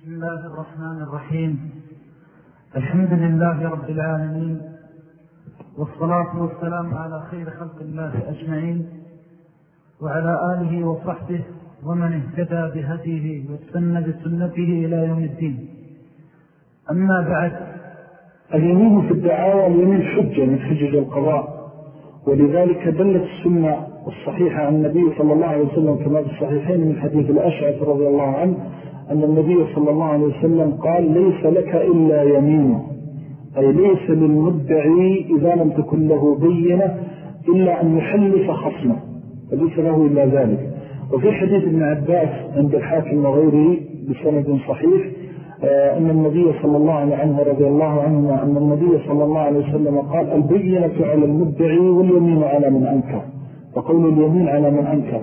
بسم الله الرحمن الرحيم. الحمد لله رب العالمين. والصلاة والسلام على خير خلق الله أجمعين وعلى آله وصحبه ومن اهتدى بهديه واستنى بسنته إلى يوم الدين. أما بعد اليمين في الدعاوى اليمين حجة من حجج القضاء ولذلك دلت السنة الصحيحة عن النبي صلى الله عليه وسلم كما في الصحيحين من حديث الأشعث رضي الله عنه أن النبي صلى الله عليه وسلم قال ليس لك إلا يمينه أي ليس للمدعي إذا لم تكن له بينة إلا أن يحلف خصمه. فليس له إلا ذلك. وفي حديث ابن عباس عند الحاكم وغيره بسند صحيح آه، أن النبي صلى الله عليه عنه رضي الله عنه أن النبي صلى الله عليه وسلم قال البينة على المدعي واليمين على من أنكر. وقول اليمين على من أنكر.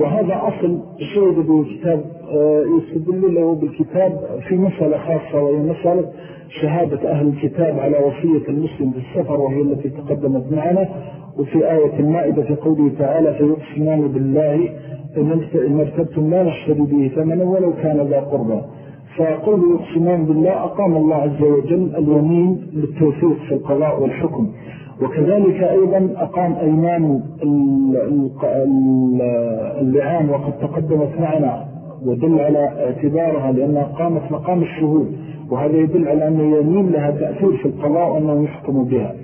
وهذا أصل شهد بكتاب آه، يستدل له بالكتاب في مسألة خاصة وهي مسألة شهادة أهل الكتاب على وصية المسلم بالسفر وهي التي تقدمت معنا وفي آية المائدة في قوله تعالى فيقسمان بالله إن ارتبتم لا نشتري به ثمنا ولو كان ذا قربا فقول يقسمان بالله أقام الله عز وجل اليمين للتوفيق في القضاء والحكم. وكذلك أيضا أقام أيمان اللعان وقد تقدمت معنا ودل على اعتبارها لأنها قامت مقام الشهود وهذا يدل على أن يمين لها تأثير في القضاء وأنه يحكم بها.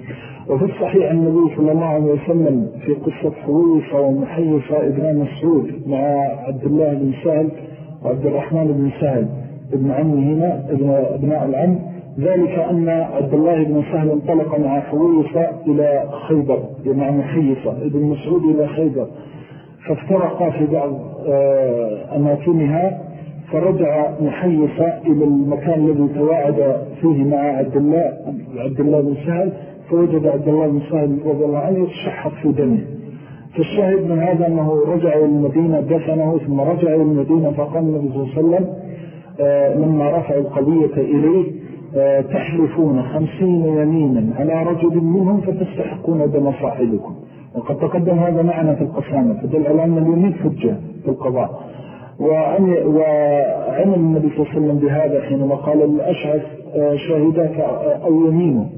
وفي الصحيح النبي صلى الله عليه وسلم في قصة حويصة ومحيصة ابن مسعود مع عبد الله بن سهل وعبد الرحمن بن سهل ابن عمه هنا ابن ابناء العم ذلك أن عبد الله بن سهل انطلق مع حويصة إلى خيبر مع محيصة ابن مسعود إلى خيبر. فافترقا في بعض آه، أماكنها فرجع محيصة إلى المكان الذي تواعد فيه مع عبد الله, عبد الله بن سهل. فوجد عبد الله بن سهل رضي الله عنه يتشحط في دمه. فالشاهد من هذا أنه رجع إلى المدينة دفنه ثم رجع إلى المدينة فقام النبي صلى الله عليه وسلم آه، لما رفعوا القضية إليه تحلفون خمسين يمينا على رجل منهم فتستحقون دم صاحبكم. وقد تقدم هذا معنا في القسامة فدل على أن اليمين حجة في القضاء. وعمل النبي صلى الله عليه وسلم بهذا حينما قال الأشعث آه، شاهداك أو يمينه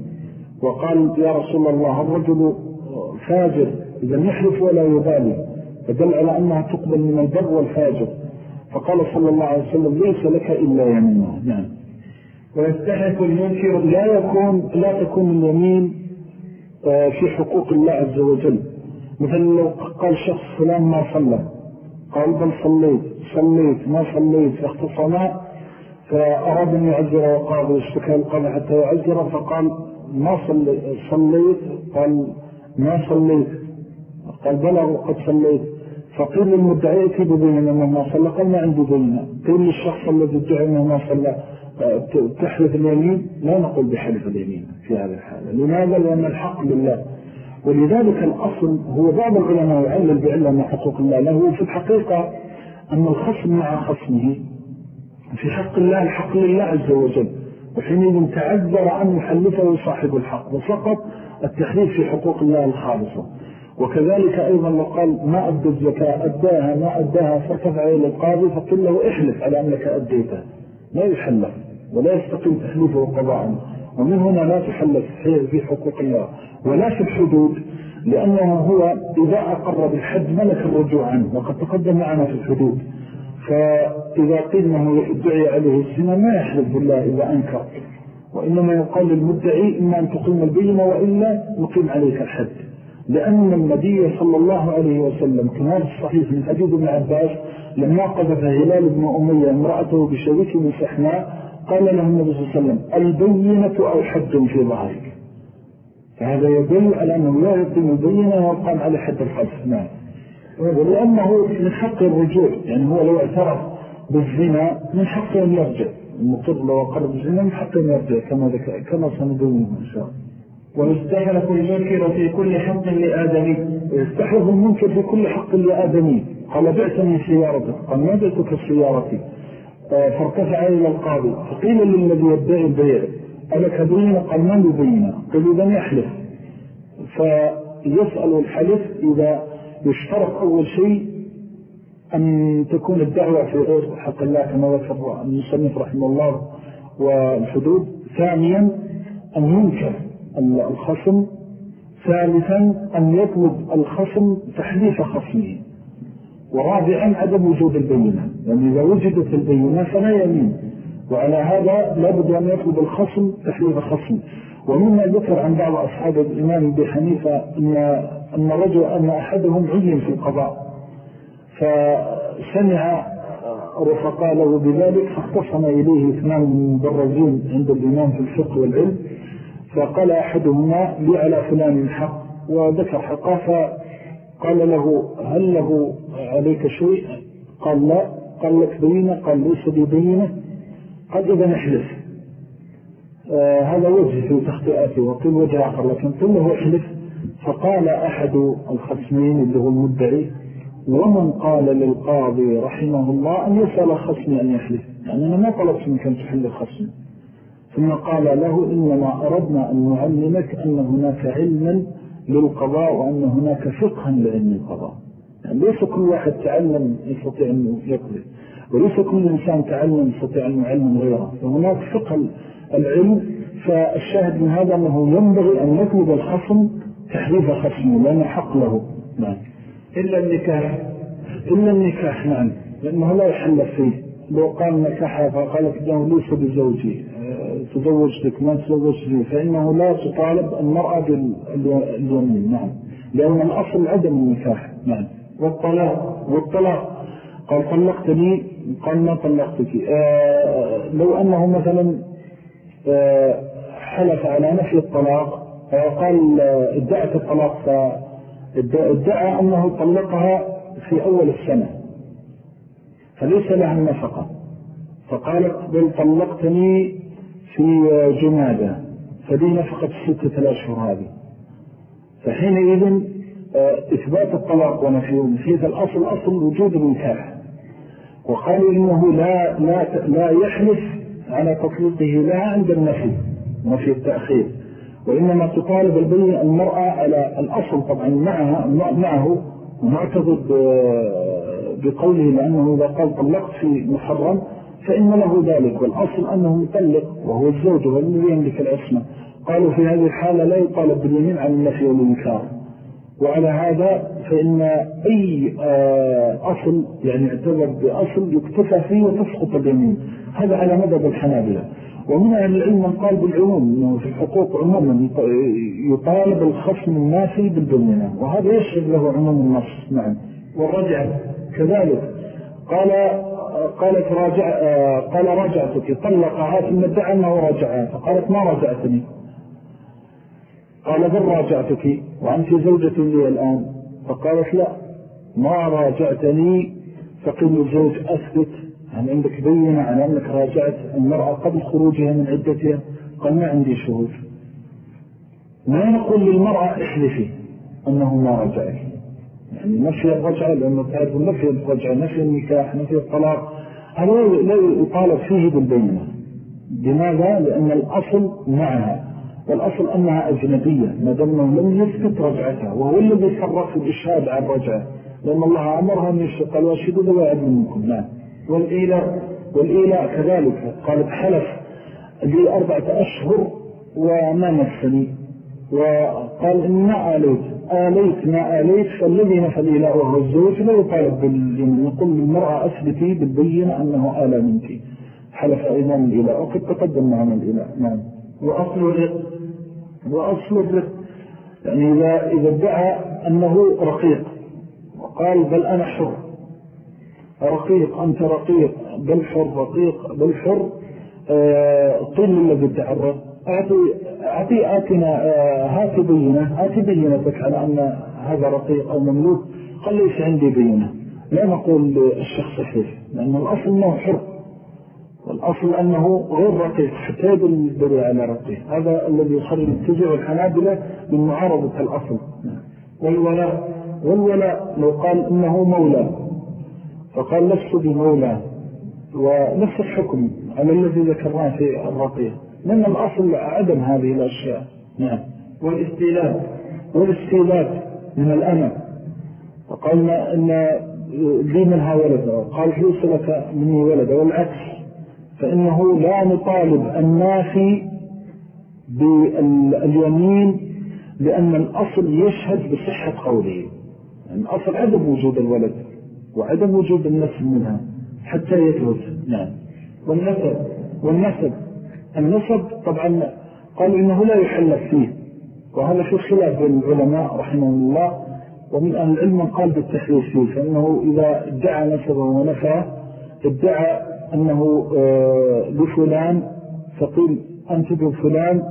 وقال يا رسول الله الرجل فاجر إذا يحلف ولا يبالي. فدل على أنها تقبل من البر والفاجر. فقال صلى الله عليه وسلم ليس لك إلا يمينه نعم. ويستحق المنكر لا يكون لا تكون اليمين آه، في حقوق الله عز وجل. مثل لو قال شخص فلان ما صلى قال بل صليت صليت ما صليت فاختصما فأراد أن يعذر وقاضي واشتكى القاضي حتى يعذر فقال ما صليت قال ما صليت قال بلغ وقد صليت. فقيل للمدعي أنه ما صلى قال ما عنده بينه قيل للشخص الذي ادعى أنه ما صلى تحلف اليمين؟ لا نقول بحلف اليمين في هذه الحالة لماذا؟ لأن الحق لله ولذلك الأصل هو بعض العلماء يعلل بعلة من حقوق الله له في الحقيقة أن الخصم مع خصمه. في حق الله الحق لله عز وجل. وحينئذ تعذر أن يحلفه صاحب الحق وفقط التحليف في حقوق الله الخالصة. وكذلك أيضا لو قال ما أدى الزكاة أداها ما أداها فارتفع إلى القاضي فقل له احلف على أنك أديتها لا يحلف. ولا يستقيم تحليفه قضاء. ومن هنا لا تحلف في حقوق الله ولا في الحدود لأنه هو إذا أقر بالحد ملك الرجوع عنه وقد تقدم معنا في الحدود. فإذا قيل أنه يدعي عليه السنة ما يحلف بالله إذا أنكر وإنما يقال للمدعي إما أن تقيم البينة وإلا نقيم عليك الحد. لأن النبي صلى الله عليه وسلم كما في الصحيح من حديث ابن عباس لما قذف هلال بن أمية امرأته بشريك من سحناء قال له النبي صلى الله عليه وسلم البينة أو حد في ظهرك. فهذا يدل على أنه لا يقيم البينة ويقام على حد الحد. نعم. ولأنه من حق الرجوع يعني هو لو اعترف بالزنا من حق أن يرجع. المطر لو أقرب الزنا من حق أن يرجع كما, كما سندونه إن شاء الله. ويستحلف المنكر في كل حق لآدمي. ويستحلف المنكر في كل حق لآدمي. قال بعتني سيارتك. قال ما بعتك سيارتي فارتفع إلى القاضي فقيل للذي يدعي البيع ألك بينا قال ما لبينا قال إذا يحلف. فيسأل الحلف إذا يشترط أول شيء أن تكون الدعوة في غير حق الله كما ذكر المسلم رحمه الله والحدود. ثانيا أن ينكر الخصم. ثالثا أن يطلب الخصم تحديث خصمه. ورابعا عدم وجود البينة. لأن إذا وجدت البينة فلا يمين. وعلى هذا لابد أن يطلب الخصم تحديث خصمه ومما ذكر عن بعض أصحاب الإمام بحنيفة أن, أن, رجل أن أحدهم عين في القضاء. فسمع رفقاء له بذلك فاختصم إليه اثنان من المبرزين عند الإمام في الفقه والعلم. فقال أحدهما لي على فلان الحق وذكر حقه فقال له هل له عليك شيء؟ قال لا. قال لك بينة قال ليس بي بينة قال إذا نحلف. آه هذا وجه في تخطئاته وقل وجه آخر لكن كله احلف فقال أحد الخصمين اللي هو المدعي ومن قال للقاضي رحمه الله أن يسأل خصمي أن يحلف؟ يعني أنا ما طلبت منك أن تحل خصمي. ثم قال له إنما أردنا أن نعلمك أن هناك علما للقضاء وأن هناك فقها لعلم القضاء. ليس كل واحد تعلم يستطيع أن يقضي وليس كل إنسان تعلم يستطيع أن يعلم غيره. فهناك فقه العلم فالشاهد من هذا أنه ينبغي أن يطلب الخصم تحريف خصمه لأنه حق له. نعم. إلا النكاح. إلا النكاح نعم. لأنه لا يحل فيه. لو قال نكاحها فقال لك إنه ليس بزوجي. آه، تزوجتك ما تزوجتني. فإنه لا تطالب المرأة باليمين. نعم. لأن الأصل عدم النكاح. نعم. والطلاق والطلاق. قال طلقتني قال ما طلقتك. آه لو أنه مثلا آه حلف على نفي الطلاق وقال آه، ادعت الطلاق فادعى أنه طلقها في أول السنة. فليس لها النفقة فقالت بل طلقتني في جمادة فدي نفقة ستة الأشهر هذه. فحينئذ إثبات الطلاق ونفيه حيث الأصل أصل وجود النكاح وقالوا إنه لا, لا, لا يحلف على تطليقه لها عند النفي نفي التأخير. وإنما تطالب البين المرأة على الأصل طبعا معها معه معتضد بقوله لأنه إذا قال طلقت في محرم فإن له ذلك. والأصل أنه مطلق وهو الزوج والذي يملك العصمة. قالوا في هذه الحالة لا يطالب باليمين عن النفي والإنكار وعلى هذا فإن أي آه، أصل يعني اعتبر بأصل يكتفى فيه وتسقط اليمين. هذا على مدد الحنابلة. ومن أهل العلم من قال بالعموم أنه في الحقوق عموما يطالب الخصم النافي بالبنينة وهذا يشهد له عموم النص. نعم. والرجع كذلك. قال قالت راجع قال راجعتك. طلقها ثم ادعى أنه راجعها. فقالت ما راجعتني؟ قال بل راجعتك؟ وأنت زوجة لي الآن. فقالت لا ما راجعتني فقل الزوج أثبت هل عندك بينة على أنك راجعت المرأة قبل خروجها من عدتها؟ قال ما عندي شهود. ما نقول للمرأة احلفي أنه ما رجعك. يعني نفي الرجعة لأنه تعرف نفي الرجعة نفي النكاح نفي الطلاق. هذا لا يطالب فيه بالبينة. لماذا؟ لأن الأصل معها. والأصل أنها أجنبية ما دمنا لم يثبت رجعتها وهو الذي في الإشهاد عن رجعة لأن الله أمرها أن يشتق الواشد ذو عدل منكم. نعم والإيلاء والإيلاء كذلك. قالت حلف لي أربعة أشهر وما نفسني وقال إن ما آليت آليت ما آليت فالذي الإيلاء وهو الزوج. لا يطالب بالجنة يقول للمرأة أثبتي بالبينة أنه آلى منك. حلف أيضا الإيلاء وقد تقدم معنا الإيلاء نعم. وأصل وأصل الرق. يعني إذا, إذا ادعى أنه رقيق. وقال بل أنا حر. رقيق أنت رقيق. بل حر رقيق. بل حر آه، طول الذي تعرض أعطي آتنا آه، هات بينة آتي بينتك على أن هذا رقيق أو مملوك. قال ليس عندي بينة. لا نقول الشخص حيث لأن الأصل أنه حر. والأصل أنه غير رقيق حتى يدل على رقيق. هذا الذي يخرج التجع والحنابلة من معارضة الأصل. والولاء والولاء لو قال إنه مولى فقال لست بمولى ونفس الحكم على الذي ذكرناه في الرقية لأن الأصل عدم هذه الأشياء. نعم. والاستيلاد والاستيلاد من الأمل فقالنا أن لي منها ولد قال ليس لك مني ولد والعكس. فإنه لا نطالب النافي باليمين لأن الأصل يشهد بصحة قوله. يعني الأصل عدم وجود الولد وعدم وجود النسل منها حتى يثبت نعم. والنسب والنسب. النسب طبعا قالوا إنه لا يحلف فيه. وهذا في خلاف بين العلماء رحمه الله ومن أهل العلم قال بالتحريف فيه فإنه إذا ادعى نسبه ونفعه ادعى أنه آه، لفلان فقيل أنت بفلان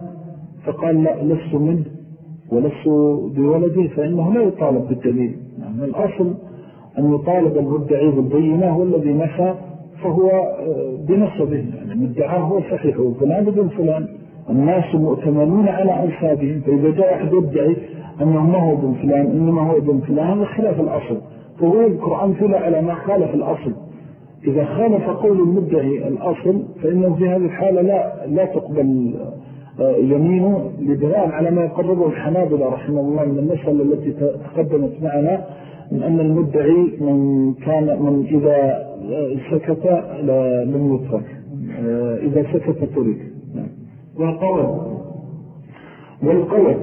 فقال لا لست منه ولست بولده فإنه لا يطالب بالدليل. يعني الأصل أن يطالب المدعي بالبينة والذي نفى فهو آه، بنصبه يعني مدعاه هو صحيح. وفلان ابن فلان الناس مؤتمنون على أنسابهم فإذا جاء أحد يدعي أنه ما هو ابن فلان إنما هو ابن فلان هذا خلاف الأصل. فهو يذكر أمثلة على ما خالف الأصل. إذا خالف قول المدعي الأصل فإنه في هذه الحالة لا, لا تقبل آه، يمينه لبناء على ما يقربه الحنابلة رحمه الله من المسألة التي تقدمت معنا من أن المدعي من كان من إذا سكت لم يترك. آه، إذا سكت ترك. والقوة والقوة.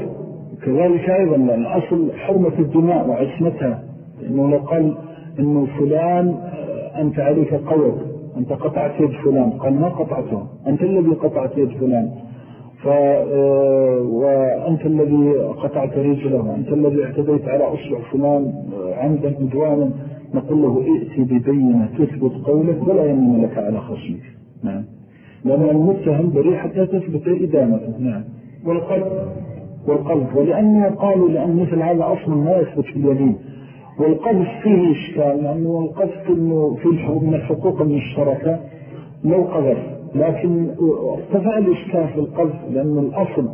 كذلك أيضا الأصل حرمة الدماء وعصمتها. إنه لو قال إنه فلان آه، أنت عليك قوة أنت قطعت يد فلان قال ما قطعته؟ أنت الذي قطعت يد فلان. ف... آه، وأنت الذي قطعت رجله أنت الذي اعتديت على أصبع فلان آه، عمدا مدوانا نقول له ائتي ببينة تثبت قولك ولا يمين لك على خصمك نعم. لأن المتهم بريء حتى تثبت إدامته. نعم. والقلب. والقلب. ولأنه قالوا لأن مثل هذا أصلا ما يثبت في اليمين. والقذف فيه إشكال لأنه القذف في من الحقوق المشتركة لو قذف لكن ارتفع الإشكال في القذف لأن الأصل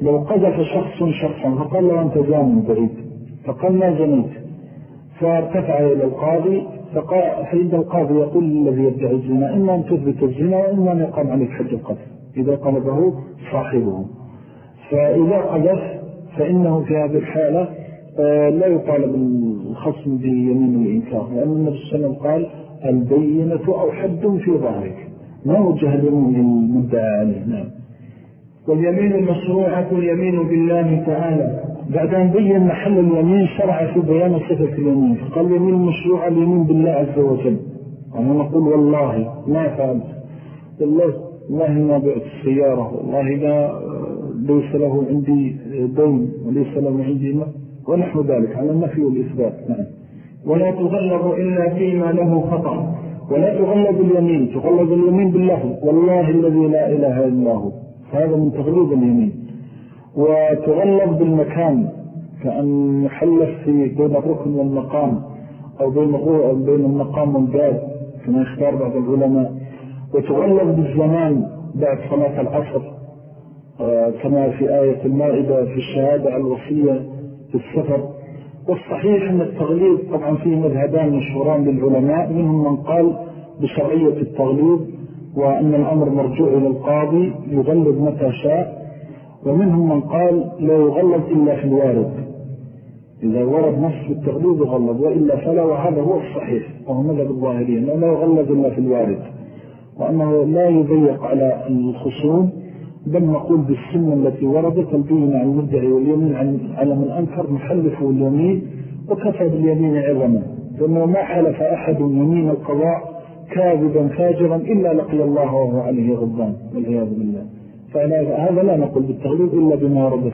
لو قذف شخص شخصا فقال له أنت زامن بعيد فقال ما زنيت فارتفع إلى القاضي فإن القاضي يقول الذي يدعي الزنا إما أن تثبت الزنا وإما أن يقام عليك حج القذف. إذا طلبه صاحبه. فإذا قذف فإنه في هذه الحالة لا يطالب الخصم بيمين الإنكار لأن النبي صلى الله قال البينة أو حد في ظهرك. ما وجه اليمين المدعى عليه نعم. واليمين المشروعة اليمين بالله تعالى. بعد أن بين محل اليمين شرع في بيان صفة اليمين. فقال اليمين المشروعة اليمين بالله عز وجل. أنا نقول والله ما فعلت والله والله ما بعت السيارة والله لا ليس له عندي دين وليس له عندي ما ونحو ذلك على النفي والإثبات نعم. ولا تغلب إلا فيما له خطأ. ولا تغلب اليمين تغلب اليمين بالله والله الذي لا إله إلا هو. هذا من تغليب اليمين. وتغلب بالمكان كأن يحلف في بين الركن والمقام أو بين, بين المقام والباب كما يختار بعض العلماء. وتغلب بالزمان بعد صلاة العصر آه، كما في آية المائدة في الشهادة الوصية. السفر. والصحيح أن التغليب طبعا فيه مذهبان مشهوران للعلماء منهم من قال بشرعية التغليب وأن الأمر مرجوع إلى القاضي يغلب متى شاء. ومنهم من قال لا يغلب إلا في الوارد. إذا ورد نصف التغليب يغلب وإلا فلا وهذا هو الصحيح وهو مذهب الظاهرين لا يغلب إلا في الوارد. وأنه لا يضيق على الخصوم. بل نقول بالسنة التي وردت البين عن المدعي واليمين على من أنكر محلفه اليمين وكفى باليمين عظما. فإنه ما حلف أحد يمين القضاء كاذبا فاجرا إلا لقي الله وهو عليه غضان والعياذ بالله. فهذا لا نقول بالتغليب إلا بما ورد.